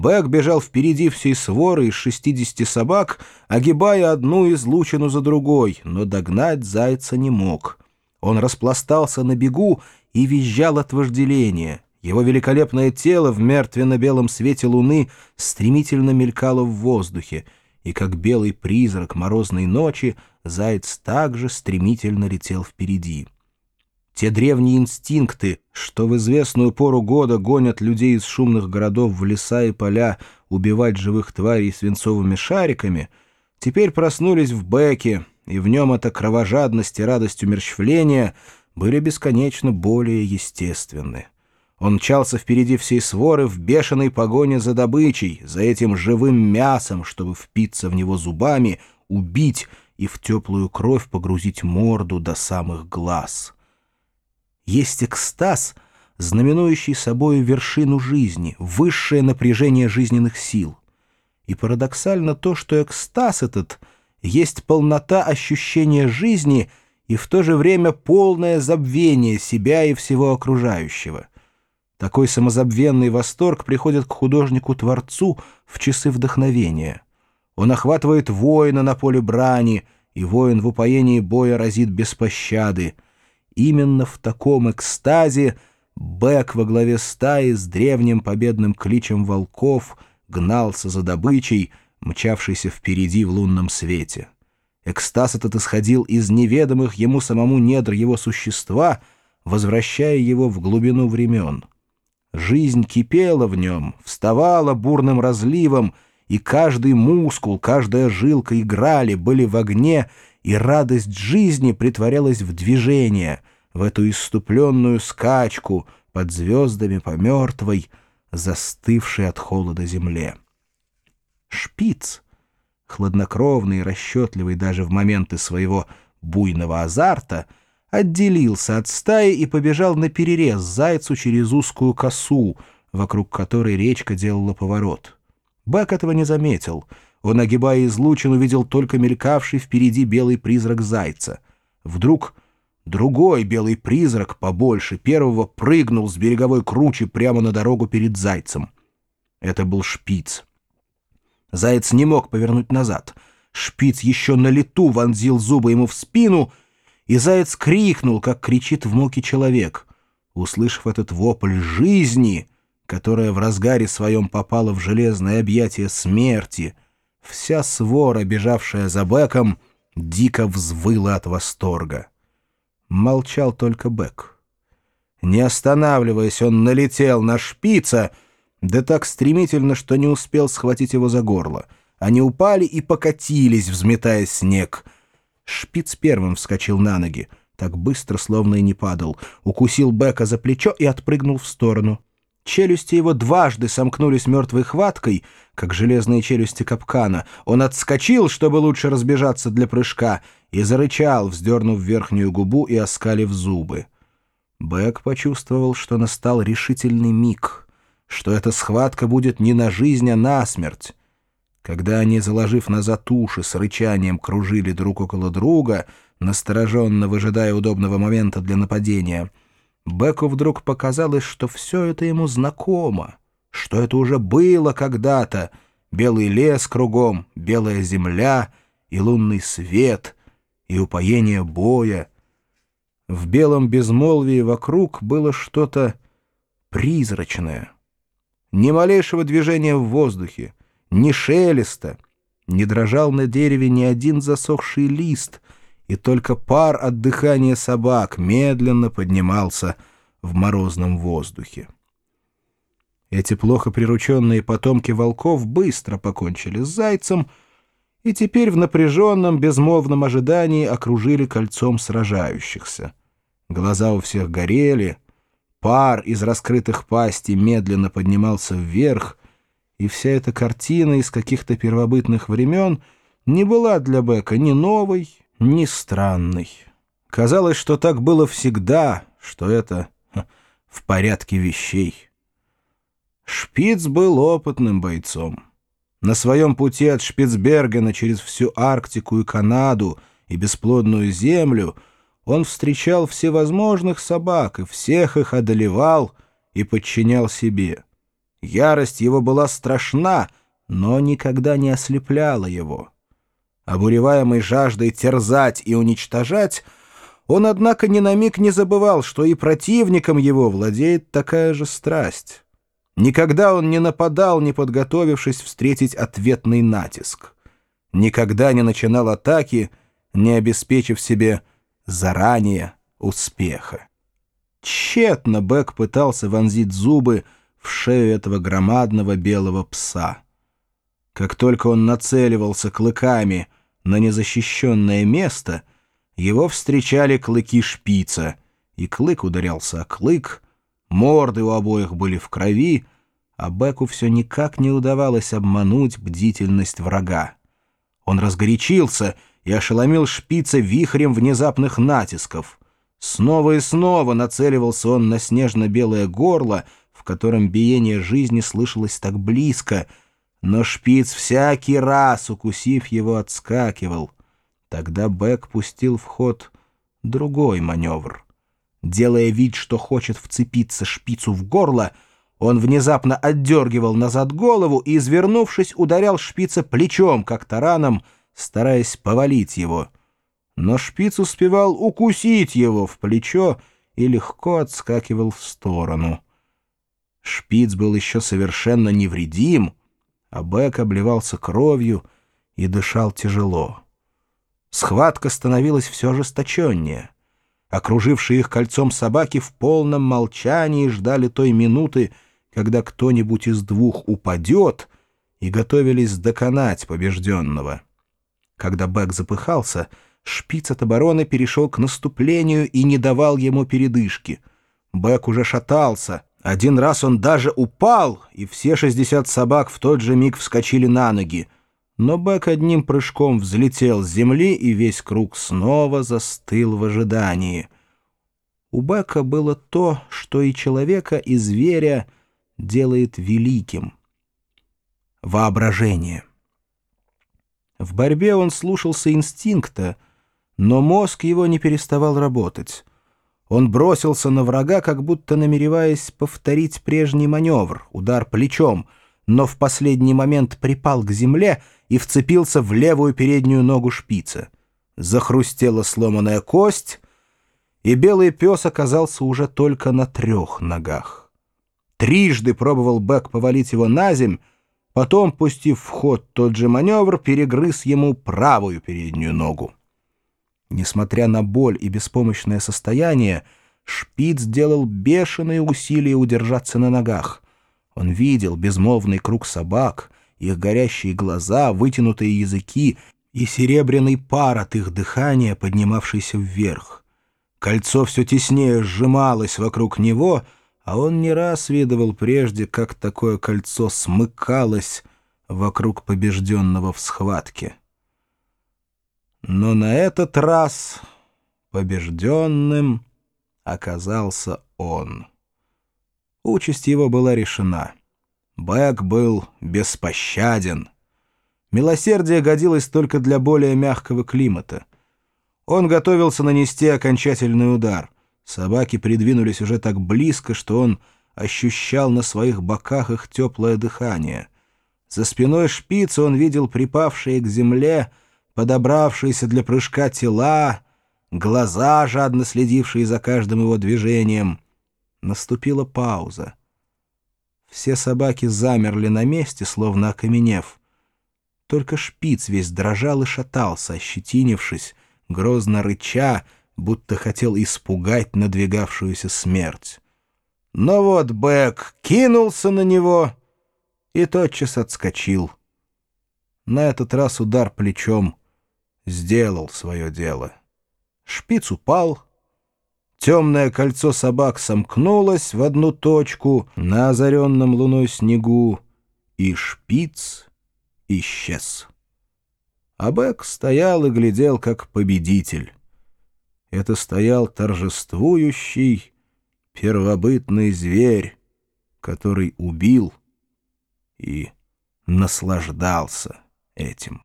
Бэк бежал впереди всей своры из 60 собак, огибая одну излучину за другой, но догнать зайца не мог. Он распластался на бегу и визжал от вожделения. Его великолепное тело в мертвенно-белом свете луны стремительно мелькало в воздухе, и как белый призрак морозной ночи заяц также стремительно летел впереди. Те древние инстинкты, что в известную пору года гонят людей из шумных городов в леса и поля убивать живых тварей свинцовыми шариками, теперь проснулись в Беке, и в нем эта кровожадность и радость умерщвления были бесконечно более естественны. Он мчался впереди всей своры в бешеной погоне за добычей, за этим живым мясом, чтобы впиться в него зубами, убить и в теплую кровь погрузить морду до самых глаз. Есть экстаз, знаменующий собой вершину жизни, высшее напряжение жизненных сил. И парадоксально то, что экстаз этот есть полнота ощущения жизни и в то же время полное забвение себя и всего окружающего. Такой самозабвенный восторг приходит к художнику-творцу в часы вдохновения. Он охватывает воина на поле брани, и воин в упоении боя разит без пощады — Именно в таком экстазе Бэк во главе стаи с древним победным кличем волков гнался за добычей, мчавшейся впереди в лунном свете. Экстаз этот исходил из неведомых ему самому недр его существа, возвращая его в глубину времен. Жизнь кипела в нем, вставала бурным разливом, и каждый мускул, каждая жилка играли, были в огне и радость жизни притворялась в движение, в эту иступленную скачку под звездами по мертвой, застывшей от холода земле. Шпиц, хладнокровный и расчетливый даже в моменты своего буйного азарта, отделился от стаи и побежал на перерез зайцу через узкую косу, вокруг которой речка делала поворот. Бак этого не заметил — он, огибая излучин, увидел только мелькавший впереди белый призрак зайца. Вдруг другой белый призрак, побольше первого, прыгнул с береговой кручи прямо на дорогу перед зайцем. Это был шпиц. Заяц не мог повернуть назад. Шпиц еще на лету вонзил зубы ему в спину, и заяц крикнул, как кричит в муке человек. Услышав этот вопль жизни, которая в разгаре своем попала в железное объятие смерти — Вся свора, бежавшая за Беком, дико взвыла от восторга. Молчал только Бек. Не останавливаясь, он налетел на шпица, да так стремительно, что не успел схватить его за горло. Они упали и покатились, взметая снег. Шпиц первым вскочил на ноги, так быстро, словно и не падал, укусил Бека за плечо и отпрыгнул в сторону. Челюсти его дважды сомкнулись мертвой хваткой, как железные челюсти капкана. Он отскочил, чтобы лучше разбежаться для прыжка, и зарычал, вздернув верхнюю губу и оскалив зубы. Бэк почувствовал, что настал решительный миг, что эта схватка будет не на жизнь, а на смерть. Когда они, заложив назад уши, с рычанием кружили друг около друга, настороженно выжидая удобного момента для нападения — Беку вдруг показалось, что все это ему знакомо, что это уже было когда-то. Белый лес кругом, белая земля и лунный свет, и упоение боя. В белом безмолвии вокруг было что-то призрачное. Ни малейшего движения в воздухе, ни шелеста, не дрожал на дереве ни один засохший лист — и только пар от дыхания собак медленно поднимался в морозном воздухе. Эти плохо прирученные потомки волков быстро покончили с зайцем и теперь в напряженном, безмолвном ожидании окружили кольцом сражающихся. Глаза у всех горели, пар из раскрытых пастей медленно поднимался вверх, и вся эта картина из каких-то первобытных времен не была для Бека ни новой, ни странный. Казалось, что так было всегда, что это в порядке вещей. Шпиц был опытным бойцом. На своем пути от Шпицбергена через всю Арктику и Канаду и бесплодную землю он встречал всевозможных собак и всех их одолевал и подчинял себе. Ярость его была страшна, но никогда не ослепляла его. Обуреваемый жаждой терзать и уничтожать, он, однако, ни на миг не забывал, что и противником его владеет такая же страсть. Никогда он не нападал, не подготовившись встретить ответный натиск. Никогда не начинал атаки, не обеспечив себе заранее успеха. Тщетно Бэк пытался вонзить зубы в шею этого громадного белого пса. Как только он нацеливался клыками на незащищенное место, его встречали клыки шпица, и клык ударялся о клык, морды у обоих были в крови, а Беку все никак не удавалось обмануть бдительность врага. Он разгорячился и ошеломил шпица вихрем внезапных натисков. Снова и снова нацеливался он на снежно-белое горло, в котором биение жизни слышалось так близко, но шпиц всякий раз, укусив его, отскакивал. Тогда Бэк пустил в ход другой маневр. Делая вид, что хочет вцепиться шпицу в горло, он внезапно отдергивал назад голову и, извернувшись, ударял шпица плечом, как тараном, стараясь повалить его — но шпиц успевал укусить его в плечо и легко отскакивал в сторону. Шпиц был еще совершенно невредим, а Бек обливался кровью и дышал тяжело. Схватка становилась все ожесточеннее. Окружившие их кольцом собаки в полном молчании ждали той минуты, когда кто-нибудь из двух упадет, и готовились доконать побежденного. Когда Бек запыхался — Шпиц от обороны перешел к наступлению и не давал ему передышки. Бэк уже шатался. Один раз он даже упал, и все 60 собак в тот же миг вскочили на ноги. Но Бэк одним прыжком взлетел с земли, и весь круг снова застыл в ожидании. У Бэка было то, что и человека, и зверя делает великим. Воображение. В борьбе он слушался инстинкта — но мозг его не переставал работать. Он бросился на врага, как будто намереваясь повторить прежний маневр, удар плечом, но в последний момент припал к земле и вцепился в левую переднюю ногу шпица. Захрустела сломанная кость, и белый пес оказался уже только на трех ногах. Трижды пробовал Бэк повалить его на земь, потом, пустив в ход тот же маневр, перегрыз ему правую переднюю ногу. Несмотря на боль и беспомощное состояние, Шпиц сделал бешеные усилия удержаться на ногах. Он видел безмолвный круг собак, их горящие глаза, вытянутые языки и серебряный пар от их дыхания, поднимавшийся вверх. Кольцо все теснее сжималось вокруг него, а он не раз видывал прежде, как такое кольцо смыкалось вокруг побежденного в схватке. Но на этот раз побежденным оказался он. Участь его была решена. Бэк был беспощаден. Милосердие годилось только для более мягкого климата. Он готовился нанести окончательный удар. Собаки придвинулись уже так близко, что он ощущал на своих боках их теплое дыхание. За спиной шпица он видел припавшие к земле подобравшиеся для прыжка тела, глаза, жадно следившие за каждым его движением. Наступила пауза. Все собаки замерли на месте, словно окаменев. Только шпиц весь дрожал и шатался, ощетинившись, грозно рыча, будто хотел испугать надвигавшуюся смерть. Но вот Бэк кинулся на него и тотчас отскочил. На этот раз удар плечом сделал свое дело. Шпиц упал. Темное кольцо собак сомкнулось в одну точку на озаренном луной снегу, и шпиц исчез. А Бэк стоял и глядел, как победитель. Это стоял торжествующий, первобытный зверь, который убил и наслаждался этим.